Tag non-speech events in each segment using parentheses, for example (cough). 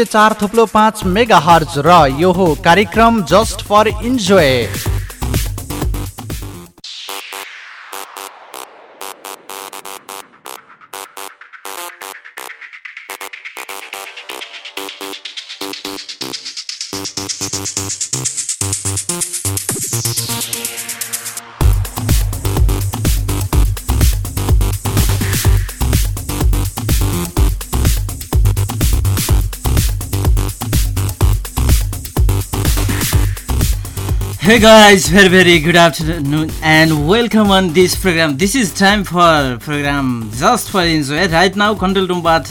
चार थुप्लो पाँच mega hertz र यो हो कार्यक्रम just for enjoy. Hey guys, very very good afternoon and welcome on this program. This is time for program just for enjoy. Right now control roomबाट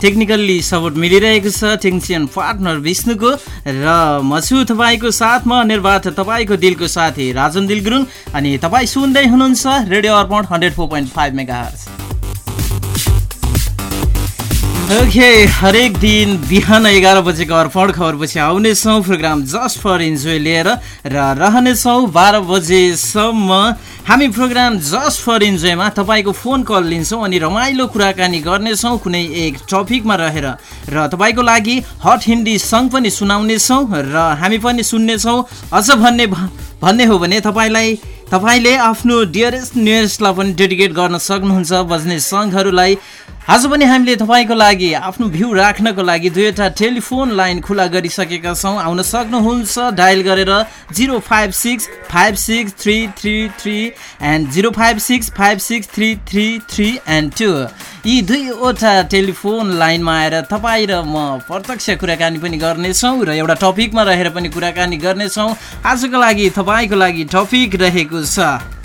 technically support मिलिरहेको छ technician partner विष्णुको र म छु तपाईँको साथमा निर्वाध तपाईँको दिलको साथी राजन दिल गुरुङ अनि तपाईँ सुन्दै हुनुहुन्छ radio Arpan hundred four point five mega okay हरेक दिन बिहान एघार बजेको अर्पण खबरपछि आउनेछौँ। प्रोग्राम जस्ट फर इन्जोय लिएर र रहनेछौँ बाह्र बजेसम्म। हामी प्रोग्राम जस्ट फर इन्जोयमा तपाईँको फोन कल लिन्छौँ अनि रमाइलो कुराकानी गर्नेछौँ कुनै एक टपिकमा रहेर। र तपाईँको लागि हट हिन्दी सङ्ग पनि सुनाउनेछौँ र हामी पनि सुन्नेछौँ। अझ भन्ने भन्ने हो भने तपाईँलाई तपाईँले आफ्नो डियरेस्ट नियरेस्टलाई पनि डेडिकेट गर्न सक्नुहुन्छ बज्ने सङ्घहरूलाई। आज पनि हामीले तपाईँको लागि आफ्नो भ्यू राख्नको लागि दुईवटा टेलिफोन लाइन खुला गरिसकेका छौँ। आउन सक्नुहुन्छ डायल गरेर zero five six five six three three three and zero five six five six three three three and two. यी दुईवटा टेलिफोन लाइनमा आएर तपाईँ र म प्रत्यक्ष कुराकानी पनि गर्नेछौँ र एउटा टपिकमा रहेर पनि कुराकानी गर्नेछौँ। आजको लागि तपाईँको लागि टपिक रहेको छ।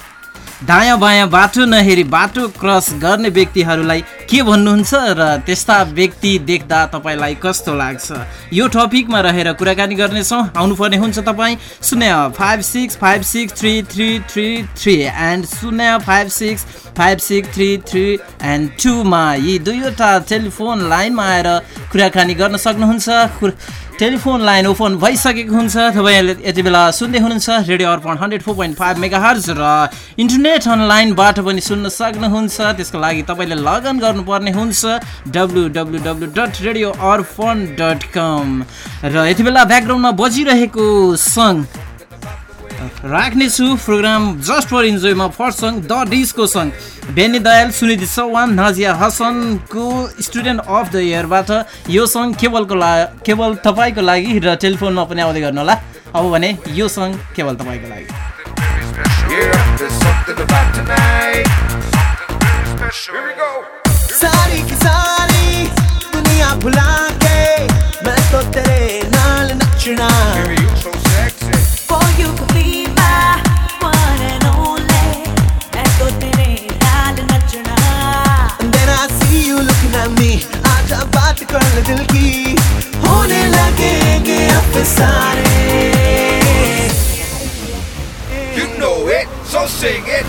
दायाँ बायाँ बाटो नहेरी बाटो क्रस गर्ने व्यक्तिहरूलाई के भन्नुहुन्छ र त्यस्ता व्यक्ति देख्दा तपाईँलाई कस्तो लाग्छ? यो टपिकमा रहेर कुराकानी गर्नेछौँ। आउनुपर्ने हुन्छ तपाईँ शून्य five six five six three three three three and शून्य five six five six three three and टूमा यी दुईवटा टेलिफोन लाइनमा आएर कुराकानी गर्न सक्नुहुन्छ। टेलिफोन लाइन ओपन भइसकेको हुन्छ। तपाईँहरूले यति बेला सुन्दै हुनुहुन्छ radio Arpan hundred four point five megahertz र इन्टरनेट अनलाइनबाट पनि सुन्न सक्नुहुन्छ। त्यसको लागि तपाईँले लगन गर्नुपर्ने हुन्छ W W radio Arpan dot com. र यति बेला ब्याकग्राउन्डमा बजिरहेको सङ्ग राख्नेछु। प्रोग्राम जस्ट फर इन्जोयमा फर्स्ट सङ्ग द डिस्को सङ्ग बेनी दयाल सुनिधि चौहान नाजिया हसनको स्टुडेन्ट अफ द इयरबाट यो सङ्ग केवलको ला केवल तपाईँको लागि र टेलिफोनमा पनि आउँदै गर्नु होला। अब भने यो सङ्ग केवल तपाईँको लागि। सारी की सारी दुनिया भुला के मैं तो तेरे नाल नचना बात कर ले दिल की होने लगेंगे अब सारे You know it, so sing it,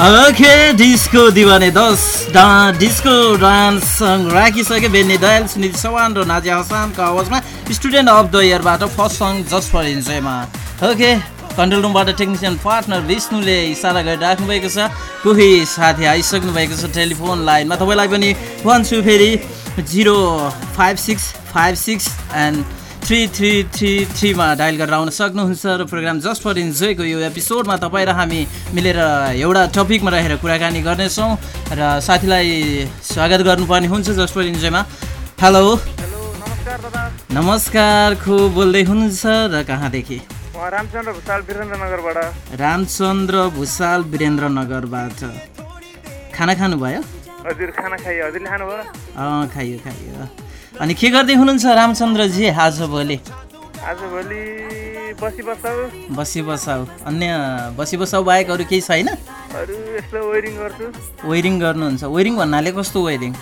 Okay disco Deewane दस डा डिस्को डान्स सङ्ग राखिसके बेन्ने दयाल सुनिधि चौहान र नाजिया हसानको आवाजमा स्टुडेन्ट अफ द इयरबाट फर्स्ट सङ्ग जस्ट फर इन्जोयमा ओके कन्ट्रोल रुमबाट टेक्निसियन पार्टनर विष्णुले इसारा गरिराख्नु भएको छ। कोही साथी आइसक्नु भएको छ टेलिफोन लाइनमा। तपाईँलाई पनि भन्छु फेरि zero five six five six and three three three थ्रीमा dial गरेर आउन सक्नुहुन्छ र प्रोग्राम जस्ट फर इन्जोयको यो एपिसोडमा तपाईँ र हामी मिलेर एउटा टपिकमा रहेर कुराकानी गर्नेछौँ र साथीलाई स्वागत गर्नुपर्ने हुन्छ जस्ट फर इन्जोयमा हेलो नमस्कार दादा। नमस्कार को बोल्दै हुनुहुन्छ र कहाँदेखि? रामचन्द्र भुषाल वीरेन्द्रनगरबाट। रामचन्द्र भुषाल वीरेन्द्रनगरबाट। खाना खानुभयो? हजुर खाना खाइयो। हजुरले खानुभयो? खाइयो खाइयो। अनि के गर्दै हुनुहुन्छ रामचन्द्रजी आजभोलि आजभोलि बसी बस्छौ बसी बसाउ। अन्य बसी बसाउ बाहेक अरू केही छैन? वेरिङ गर्नुहुन्छ। वेरिङ भन्नाले कस्तो वेरिङ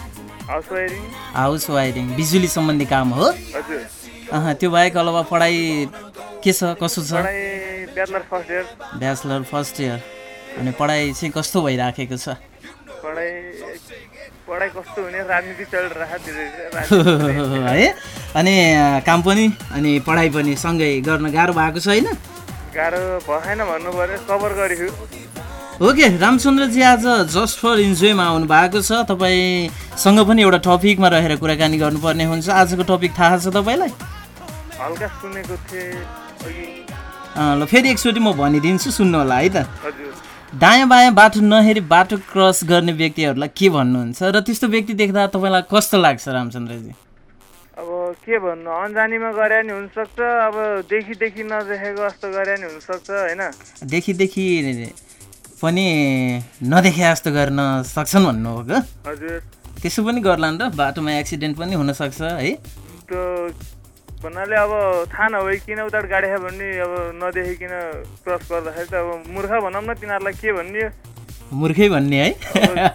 हाउस वायरिङ। बिजुली सम्बन्धी काम हो? त्यो बाहेक अलावा पढाइ के छ कसो छ? Bachelor first year. अनि पढाइ चाहिँ कस्तो भइराखेको छ? पढाइ कस्तो हुने राजनीति चलिरहेको (laughs) है? अनि काम पनि अनि पढाइ पनि सँगै गर्न गाह्रो भएको छैन गाह्रो भएन भन्नु पऱ्यो कभर गरेको ओके रामचन्द्रजी आज जस्ट फर इन्जोयमा आउनु भएको छ। तपाईँसँग पनि एउटा टपिकमा रहेर कुराकानी गर्नुपर्ने हुन्छ। आजको टपिक थाहा छ तपाईँलाई? हल्का सुनेको थिएँ ल फेरि एकचोटि म भनिदिन्छु सुन्नु होला है त। हजुर। दायाँ बायाँ बाटो नहेरी बाटो क्रस गर्ने व्यक्तिहरूलाई के भन्नुहुन्छ? र त्यस्तो व्यक्ति देख्दा तपाईँलाई कस्तो लाग्छ रामचन्द्रजी? अब के भन्नु? अन्जानीमा गरे नि हुनसक्छ अब देखि देखि नदेखेको जस्तो गरे नि हुनसक्छ होइन? देखिदेखि पनि नदेखे जस्तो गर्न सक्छन् भन्नुभएको। हजुर। त्यसो पनि गर्लान् र बाटोमा एक्सिडेन्ट पनि हुनसक्छ है? त्यो भन्नाले अब थाहा नभए किन उता गाडी खायो भने अब नदेखिकन क्रस गर्दाखेरि त अब मूर्ख भनौँ न तिनीहरूलाई के भन्ने? मूर्खै भन्ने है?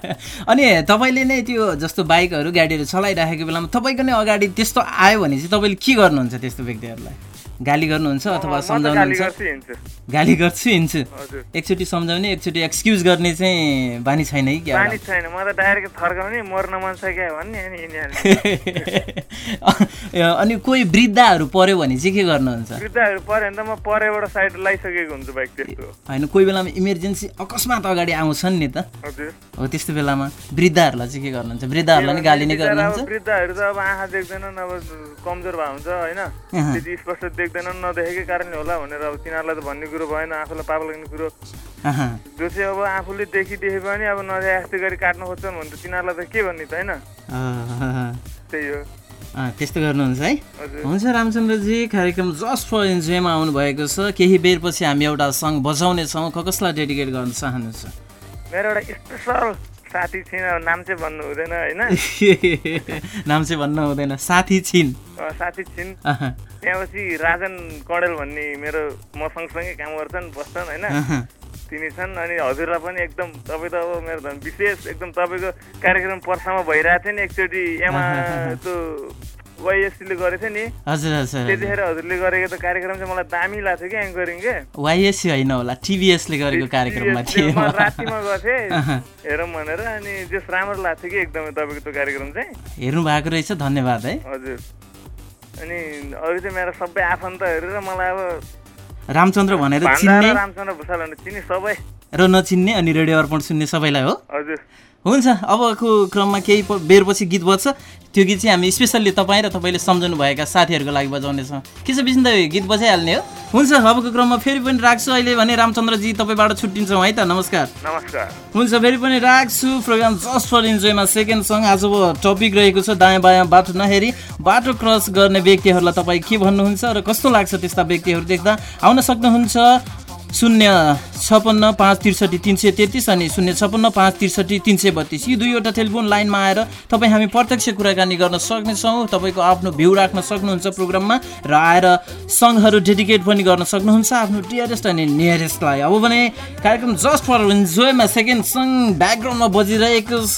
(laughs) अनि तपाईँले नै त्यो जस्तो बाइकहरू गाडीहरू चलाइराखेको बेलामा तपाईँको नै अगाडि त्यस्तो आयो भने चाहिँ तपाईँले के गर्नुहुन्छ त्यस्तो व्यक्तिहरूलाई? गाली गर्नुहुन्छ अथवा सम्झाउनुहुन्छ? गाली गर्छु हिँड्छु। एकचोटि सम्झाउने एकचोटि एक्सक्युज गर्ने चाहिँ बानी छैन है क्या छैन। म त डाइरेक्ट थर्काउने मर्न मन भन्ने अनि कोही वृद्धहरू पर्यो भने चाहिँ के गर्नुहुन्छ? वृद्धहरू पऱ्यो भने त म परेबाट साइड लगाइसकेको हुन्छु बाइक त्यस्तो। होइन कोही बेलामा इमर्जेन्सी अकस्मात अगाडि आउँछन् नि त। हो त्यस्तो बेलामा वृद्धहरूलाई चाहिँ के गर्नुहुन्छ? वृद्धहरूलाई नि गाली नै गर्नुहुन्छ? वृद्धहरू त अब आँखा देख्दैनन् अब कमजोर भए हुन्छ होइन? स्पष्ट देख्दैनन् नदेखेकै कारणले होला भनेर अब तिनीहरूलाई त भन्ने कुरो भएन आफूलाई पाप लाग्ने कुरो। जो चाहिँ अब आफूले देखिदेखे पनि अब नदेखे जस्तै गरी काट्न खोज्छन् भने त तिनीहरूलाई त के भन्ने त होइन। त्यही हो। त्यस्तो गर्नुहुन्छ है? हुन्छ रामचन्द्रजी कार्यक्रम जस्ट फर इन्जोयमा आउनुभएको छ। केही बेरपछि हामी एउटा सङ्ग बजाउनेछौँ। कसलाई डेडिकेट गर्न चाहनुहुन्छ? मेरो एउटा स्पेसल साथी छिन् नाम चाहिँ भन्नु हुँदैन होइन? (laughs) नाम चाहिँ भन्न हुँदैन। साथी छिन्। साथी छिन्। त्यहाँपछि राजन कडेल भन्ने मेरो म सँगसँगै काम गर्छन् बस्छन् होइन। तिनी छन् अनि हजुरलाई पनि एकदम तपाईँ त अब मेरो विशेष एकदम तपाईँको कार्यक्रम पर्सामा भइरहेको थियो नि एकचोटि। एमा त्यो वाइएससीले गरेको थियो नि। हजुर हजुर त्यतिखेर हजुरले गरेको त कार्यक्रम चाहिँ मलाई दामी लाग्थ्यो कि एङ्करिङ के। वाइएससी होइन होला टिभीएसले गरेको कार्यक्रममा थिएँ रातिमा। थिएँ (laughs) हेरौँ भनेर अनि जस राम्रो लाग्थ्यो कि एकदमै तपाईँको त्यो कार्यक्रम चाहिँ। हेर्नु भएको रहेछ धन्यवाद है। हजुर। अनि अरू चाहिँ मेरो सबै आफन्तहरू र मलाई अब रामचन्द्र भनेर रामचन्द्र भुषाल भनेर चिने सबै। र नचिन्ने अनि रेडियो अर्पण सुन्ने सबैलाई हो। हजुर। हुन्छ अबको क्रममा केही बेरपछि गीत बज्छ। त्यो गीत चाहिँ हामी स्पेसल्ली तपाईँ र तपाईँले सम्झनु भएका साथीहरूको लागि बजाउनेछौँ। के छ दाइ गीत बजाइहाल्ने हो। हुन्छ अबको क्रममा फेरि पनि राख्छु। अहिले भने रामचन्द्रजी तपाईँबाट छुट्टिन्छौँ है त। नमस्कार। नमस्कार। हुन्छ फेरि पनि राख्छु। प्रोग्राम जस्ट फर इन्जोयमा सेकेन्ड सङ्ग आज अब टपिक रहेको छ दायाँ बायाँ बाटो नहेरी। बाटो क्रस गर्ने व्यक्तिहरूलाई तपाईँ के भन्नुहुन्छ र कस्तो लाग्छ त्यस्ता व्यक्तिहरू देख्दा? आउन सक्नुहुन्छ। शून्य छपन्न पाँच त्रिसठी तिन सय तेत्तिस अनि शून्य छपन्न पाँच त्रिसठी तिन सय बत्तिस। यी दुईवटा टेलिफोन लाइनमा आएर तपाईँ हामी प्रत्यक्ष कुराकानी गर्न सक्नेछौँ। तपाईँको आफ्नो भ्यू राख्न सक्नुहुन्छ प्रोग्राममा र आएर सङ्घहरू डेडिकेट पनि गर्न सक्नुहुन्छ आफ्नो डियरेस्ट अनि नियरेस्टलाई। अब भने कार्यक्रम जस्ट फर इन्जोयमा सेकेन्ड सङ्ग ब्याकग्राउन्डमा बजिरहेको छ।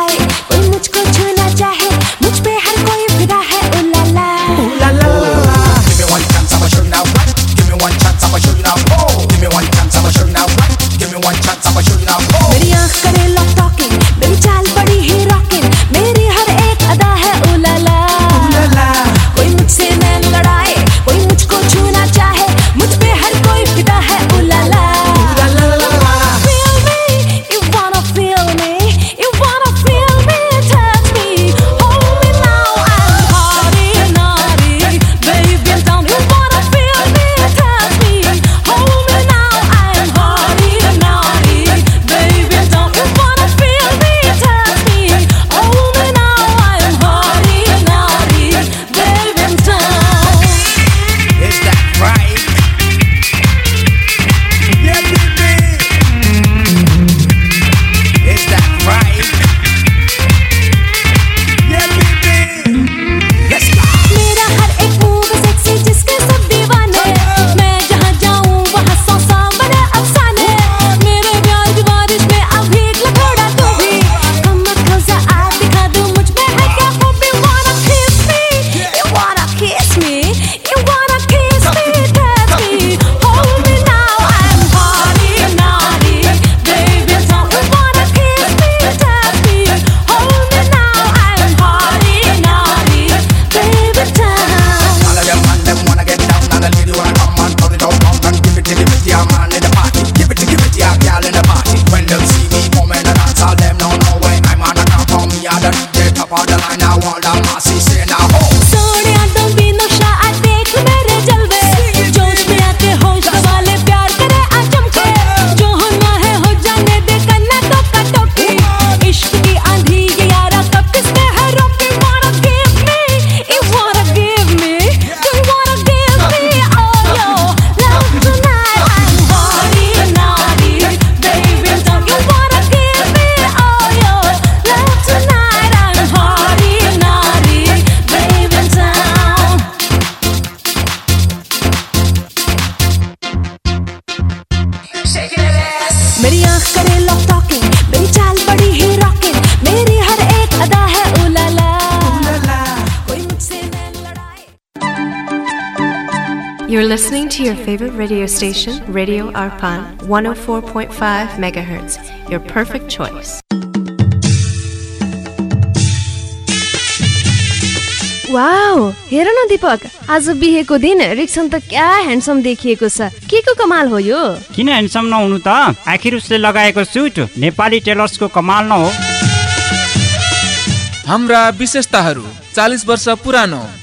to your favorite radio station, Radio Arpan, 104.5 megahertz. Your perfect choice. Wow हेर न दीपक आज बिहेको दिन रिक्सन त क्या ह्यान्डसम देखिएको छ के को कमाल हो यो किन ह्यान्डसम नहुनु त आखिर उसले लगाएको सुट नेपाली टेलर्सको कमाल न हो हाम्रा विशेषताहरू चालिस वर्ष पुरानो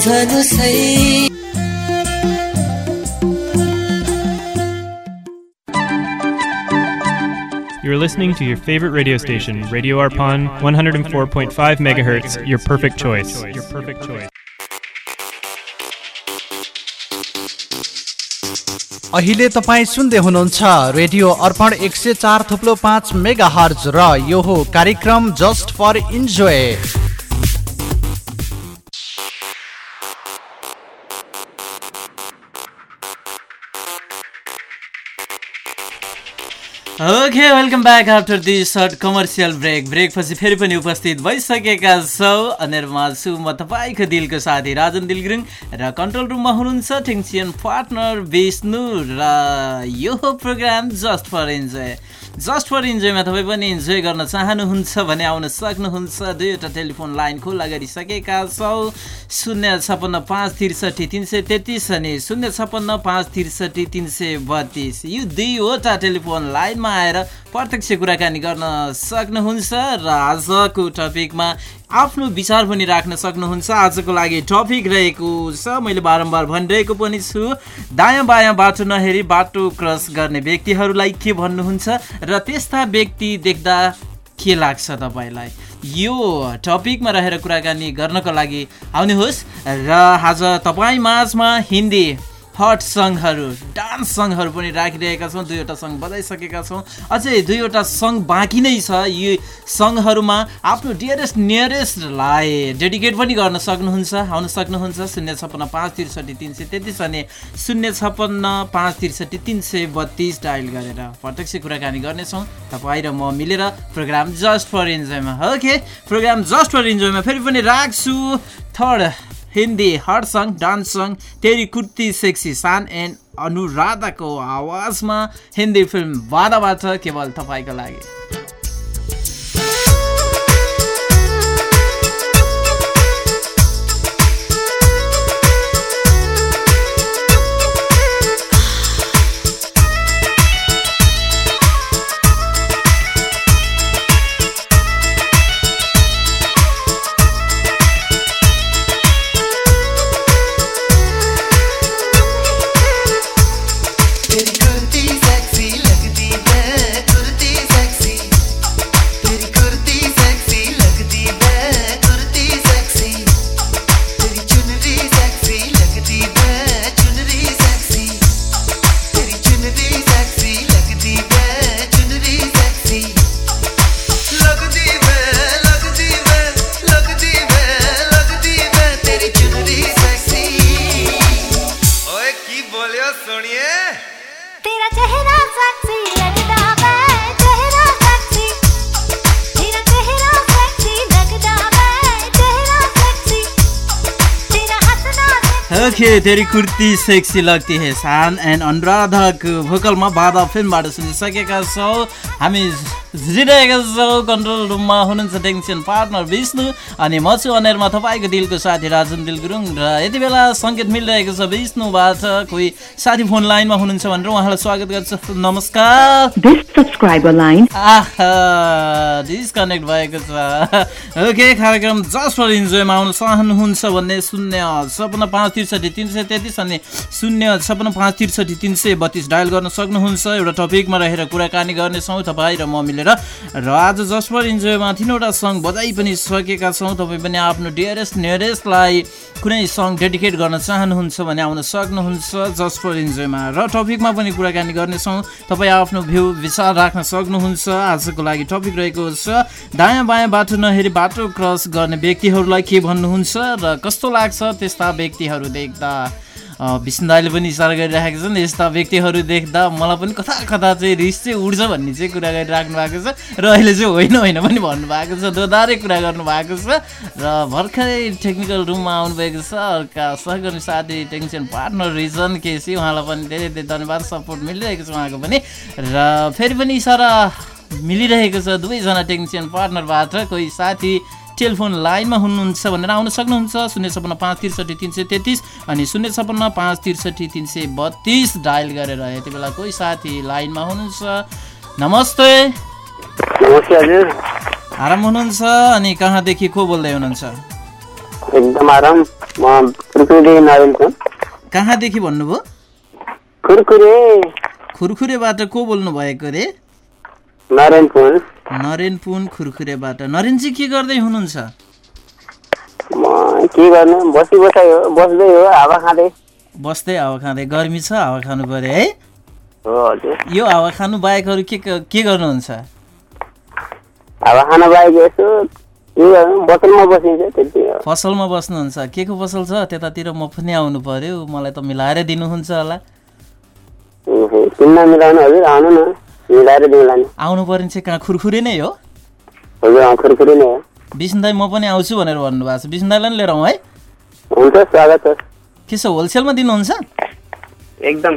सम्झनु सही You're listening to your favorite radio station, Radio Arpon, 104.5 megahertz, your perfect choice. Your perfect choice. अहिले तपाईँ सुन्दै हुनुहुन्छ रेडियो अर्पण एक सय चार थुप्लो पाँच मेगा हर्ज र यो हो कार्यक्रम just for enjoy okay welcome back after the short commercial break ब्रेकपछि फेरि पनि उपस्थित भइसकेका छौँ। अनेरमा छु म तपाईँको दिलको साथी राजन दिल गुरुङ र कन्ट्रोल रुममा हुनुहुन्छ टेक्सियन पार्टनर विष्णु र यो programme just for enjoy just for इन्जोयमा तपाईँ पनि इन्जोय गर्न चाहनुहुन्छ भने आउन सक्नुहुन्छ। दुईवटा टेलिफोन लाइन खुल्ला गरिसकेका छौँ। शून्य छप्पन्न पाँच त्रिसठी तिन सय तेत्तिस अनि शून्य छप्पन्न पाँच त्रिसठी तिन सय बत्तिस। यो दुईवटा टेलिफोन लाइनमा आएर प्रत्यक्ष कुराकानी गर्न सक्नुहुन्छ। र आजको टपिकमा आफ्नो विचार पनि राख्न सक्नुहुन्छ। आजको लागि टपिक रहेको छ। मैले बारम्बार भनिरहेको पनि छु। दायाँ बायाँ बाटो नहेरी बाटो क्रस गर्ने व्यक्तिहरूलाई के भन्नुहुन्छ र त्यस्ता व्यक्ति देख्दा के लाग्छ तपाईँलाई? यो टपिकमा रहेर कुराकानी गर्नको लागि आउनुहोस् र आज तपाईँ माझमा हिन्दी हट सङ्घहरू डान्स सङ्घहरू पनि राखिरहेका छौँ दुईवटा सङ्घ बजाइसकेका छौँ। अझै दुईवटा सङ्घ बाँकी नै छ यी सङ्घहरूमा आफ्नो डियरेस्ट नियरेस्टलाई डेडिकेट पनि गर्न सक्नुहुन्छ आउन सक्नुहुन्छ शून्य छप्पन्न पाँच त्रिसठी तिन सय तेत्तिस अनि शून्य छप्पन्न पाँच त्रिसठी तिन सय बत्तिस डायल गरेर प्रत्यक्ष कुराकानी गर्नेछौँ। तपाईँ र म मिलेर प्रोग्राम जस्ट फर इन्जोयमा ओके प्रोग्राम जस्ट फर इन्जोयमा फेरि पनि राख्छु। थर्ड हिन्दी हट सङ्ग डान्स सङ्ग तेरी कुर्ती सेक्सी सान एन्ड अनुराधाको आवाजमा हिन्दी फिल्म वादाबाट केवल तपाईँको लागि। ओके तेरी कुर्ती सेक्सी लगती है सान एन्ड अनुराधाको भोकलमा बाधा फिल्मबाट सुनिसकेका छौँ हामी झिरहेका छौँ कन्ट्रोल रुममा हुनुहुन्छ टेन्सन पार्टनर विष्णु अनि म छु अनेरमा तपाईँको दिलको साथी राजन दिल गुरुङ र यति बेला सङ्केत मिलिरहेको छ विष्णुबाट कोही साथी फोन लाइनमा हुनुहुन्छ भनेर उहाँलाई स्वागत गर्छु। नमस्कार। डिस्कनेक्ट भएको छ। ओके कार्यक्रम जस्ट फर इन्जोयमा आउन चाहनुहुन्छ भन्ने शून्य छपन्न पाँच त्रिसठी तिन सय तेत्तिस अनि शून्य छपन्न पाँच त्रिसठी तिन सय बत्तिस डायल गर्न सक्नुहुन्छ। एउटा टपिकमा रहेर कुराकानी गर्नेछौँ तपाईँ र म मिलेर र आज जस्ट फर इन्जोयमा तिनवटा सङ्ग बजाइ पनि सकेका छौँ। तपाईँ पनि आफ्नो डियरेस्ट नियरेस्टलाई कुनै सङ्ग डेडिकेट गर्न चाहनुहुन्छ भने आउन सक्नुहुन्छ जस्ट फर इन्जोयमा। र टपिकमा पनि कुराकानी गर्नेछौँ। तपाईँ आफ्नो भ्यू विचार राख्न सक्नुहुन्छ। आजको लागि टपिक रहेको छ दायाँ बायाँ बाटो नहेरी बाटो क्रस गर्ने व्यक्तिहरूलाई के भन्नुहुन्छ र कस्तो लाग्छ त्यस्ता व्यक्तिहरू देख्दा? अ, विष्णु दाईले पनि इसारा गरिराखेका छन् यस्ता व्यक्तिहरू देख्दा मलाई पनि कता कता चाहिँ रिस चाहिँ उड्छ भन्ने चाहिँ कुरा गरिराख्नु भएको छ। र अहिले चाहिँ होइन होइन पनि भन्नुभएको छ। दोधारे कुरा गर्नुभएको छ। र भर्खरै टेक्निकल रुममा आउनुभएको छ। अर्का सहकर्मी साथी टेक्निसियन पार्टनर रिजन केसी उहाँलाई पनि धेरै धेरै धन्यवाद। सपोर्ट मिलिरहेको छ उहाँको पनि। र फेरि पनि इसारा मिलिरहेको छ। दुवैजना टेक्निसियन पार्टनरबाट कोही साथी टेलिफोन लाइनमा हुनुहुन्छ भनेर आउन सक्नुहुन्छ। शून्य छपन्न पाँच त्रिसठी तिन सय तेत्तिस अनि शून्य छपन्न पाँच त्रिसठी तिन सय बत्तिस डायल गरेर यति बेला कोही साथी लाइनमा हुनुहुन्छ। नमस्ते। हजुर। आराम हुनुहुन्छ अनि कहाँदेखि को बोल्दै हुनुहुन्छ? एकदम आराम। म कहाँदेखि भन्नुभयो? कुरकुरे खुरखुरेबाट को बोल्नु भएको रे नारायणपुर नरेन पुन खुरखुरेबाट। नरेनजी के गर्दै हुनुहुन्छ? म के गर्नु? बसी बसाइ हो बस्दै हो हावा खाँदै। बस्दै हावा खाँदै। गर्मी छ हावा खानु पर्यो है? यो हावा खानु बाहेक अरू के के गर्नुहुन्छ? हावा खान बाहेक यसो त्यति हो। फसलमा बस्नुहुन्छ। के को फसल छ? त्यतातिर म पनि आउनु पर्यो मलाई त मिलाएर दिनुहुन्छ होला। मिलाउनु हजुर आउनु नि। आउनु पर्ने चाहिँ कहाँ? खुरखुरे नै हो। विष्णु दाई म पनि आउँछु भनेर भन्नुभएको छ। विष्णु दाईलाई लिएर आउँ है। हुन्छ स्वागत छ। के छ होलसेलमा दिनुहुन्छ? एकदम।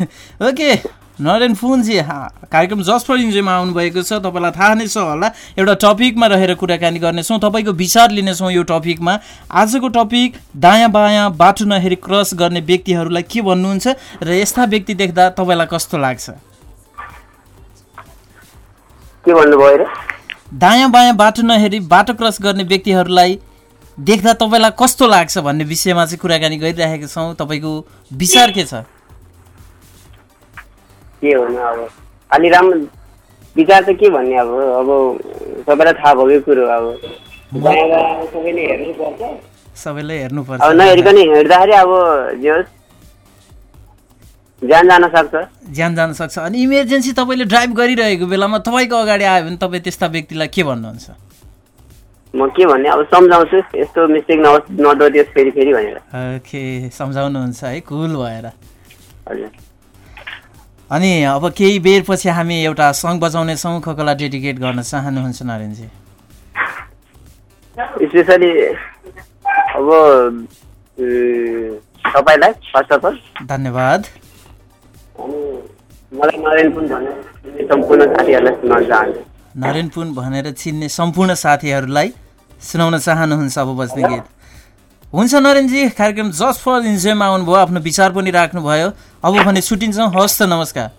(laughs) ओके नरेन फुनजी हा- कार्यक्रम जस्ट फर इन्जोयमा आउनुभएको छ। तपाईँलाई थाहा नै छ होला एउटा टपिकमा रहेर कुराकानी गर्नेछौँ। तपाईँको विचार लिनेछौँ यो टपिकमा। आजको टपिक दायाँ बायाँ बाटो नहेरी क्रस गर्ने व्यक्तिहरूलाई के भन्नुहुन्छ? र यस्ता व्यक्ति देख्दा तपाईँलाई कस्तो लाग्छ? के भन्नुभयो र? दायाँ बायाँ बाटो नहेरी बाटो क्रस गर्ने व्यक्तिहरूलाई देख्दा तपाईँलाई कस्तो लाग्छ भन्ने विषयमा चाहिँ कुराकानी गरिरहेका छौँ। तपाईँको विचार के छ? के भन्नु अब? अलि राम्रो विचार त के भन्ने अब? अब सबैलाई थाहा भएकै कुरो अब। सबैले हेर्नुपर्छ। सबैलाई हेर्नुपर्छ। नहेरिकन हिँड्दाखेरि अब जे होस् ज्यान जान सक्छ। ज्यान जान सक्छ। अनि इमर्जेन्सी तपाईँले ड्राइभ गरिरहेको बेलामा तपाईँको अगाडि आयो भने तपाईँ त्यस्ता व्यक्तिलाई के भन्नुहुन्छ? म के भन्ने? अब सम्झाउँछु। यस्तो मिस्टेक नहोस् नदोहोरियोस् फेरि फेरि भनेर। ओके सम्झाउनुहुन्छ है कुल भएर। हजुर। अनि अब केही बेर पछि हामी एउटा सङ्ग बजाउनेछौँ कोकोलाई डेडिकेट गर्न चाहनुहुन्छ नरेनजी स्पेसली अब तपाईँलाई फर्स्ट अफ अल। धन्यवाद। अनि पनि भनेर चिन्ने सम्पूर्ण साथीहरूलाई सुनाउन चाहनुहुन्छ अब बज्ने गीत। हुन्छ नरेनजी कार्यक्रम जस्ट फर इन्जोयमा आउनुभयो। आफ्नो विचार पनि राख्नुभयो। अब भने छुट्टिन्छौँ हस् त नमस्कार।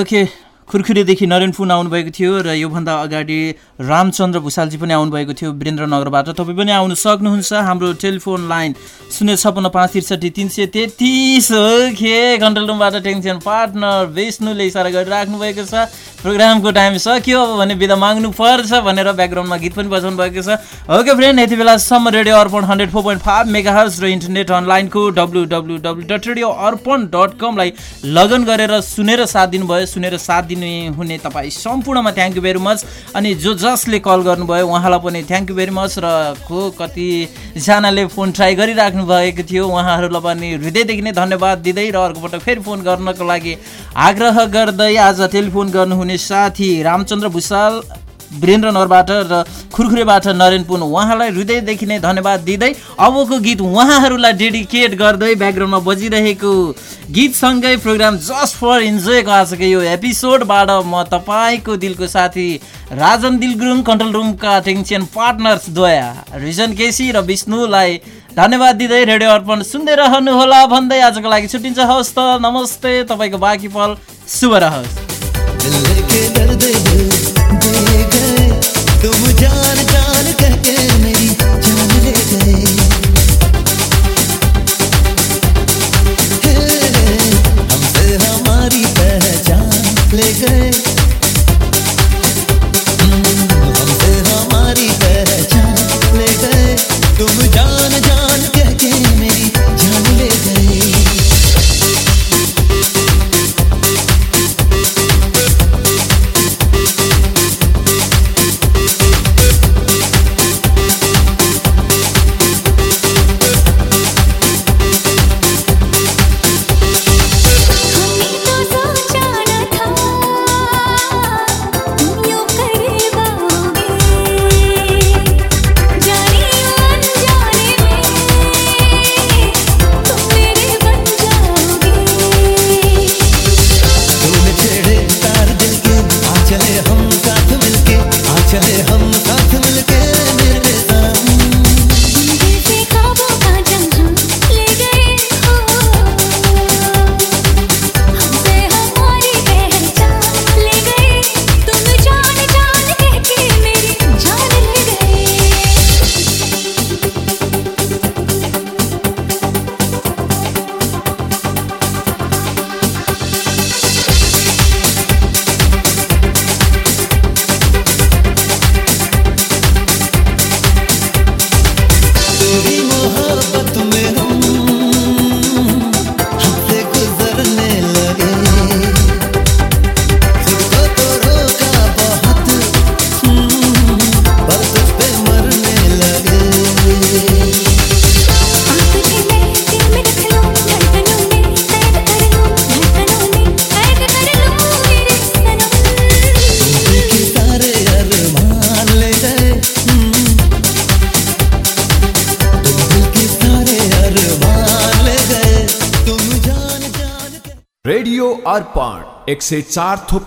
ओके। खुर्खुरेदेखि नरेन पुन आउनुभएको थियो र योभन्दा अगाडि रामचन्द्र भूषालजी पनि आउनुभएको थियो वीरेन्द्रनगरबाट तपाईँ पनि आउनु सक्नुहुन्छ। हाम्रो टेलिफोन लाइन शून्य छपन्न पाँच त्रिसठी तिन सय तेत्तिस। ओके कन्ट्रोल रुमबाट टेन्सन पार्टनर विष्णुले इसारा गरिराख्नु भएको छ। प्रोग्रामको टाइम सक्यो अब भने बिदा माग्नु पर्छ भनेर ब्याकग्राउन्डमा गीत पनि बजाउनु भएको छ। ओके फ्रेन्ड यति बेलासम्म radio Arpan hundred four point five megahertz र इन्टरनेट अनलाइनको W W W dot radio Arpan dot कमलाई लगन गरेर सुनेर साथ दिनुभयो। सुनेर साथ हुने तपाईँ सम्पूर्णमा थ्याङ्क यू भेरी मच अनि जो जसले कल गर्नुभयो उहाँलाई पनि थ्याङ्क यू भेरी मच र को कतिजनाले फोन ट्राई गरिराख्नु भएको थियो उहाँहरूलाई पनि हृदयदेखि नै धन्यवाद दिँदै र अर्कोपटक फेरि फोन गर्नको लागि आग्रह गर्दै आज टेलिफोन गर्नुहुने साथी रामचन्द्र भूषाल वीरेन्द्रनगरबाट र खुरखुरेबाट नरेन पुन उहाँलाई हृदयदेखि नै धन्यवाद दिँदै अबको गीत उहाँहरूलाई डेडिकेट गर्दै ब्याकग्राउन्डमा बजिरहेको गीतसँगै प्रोग्राम जस्ट फर इन्जोयको आजको यो एपिसोडबाट म तपाईँको दिलको साथी राजन दिल गुरुङ कन्ट्रोल रुमका टेक्निसियन पार्टनर्स द्वया रिजन केसी र विष्णुलाई धन्यवाद दिँदै रेडियो अर्पण सुन्दै रहनुहोला। भन्दै आजको लागि छुट्टिन्छ हवस् त। नमस्ते। तपाईँको बाँकी पल। शुभ रहोस्। के एक सय चार थोप्लो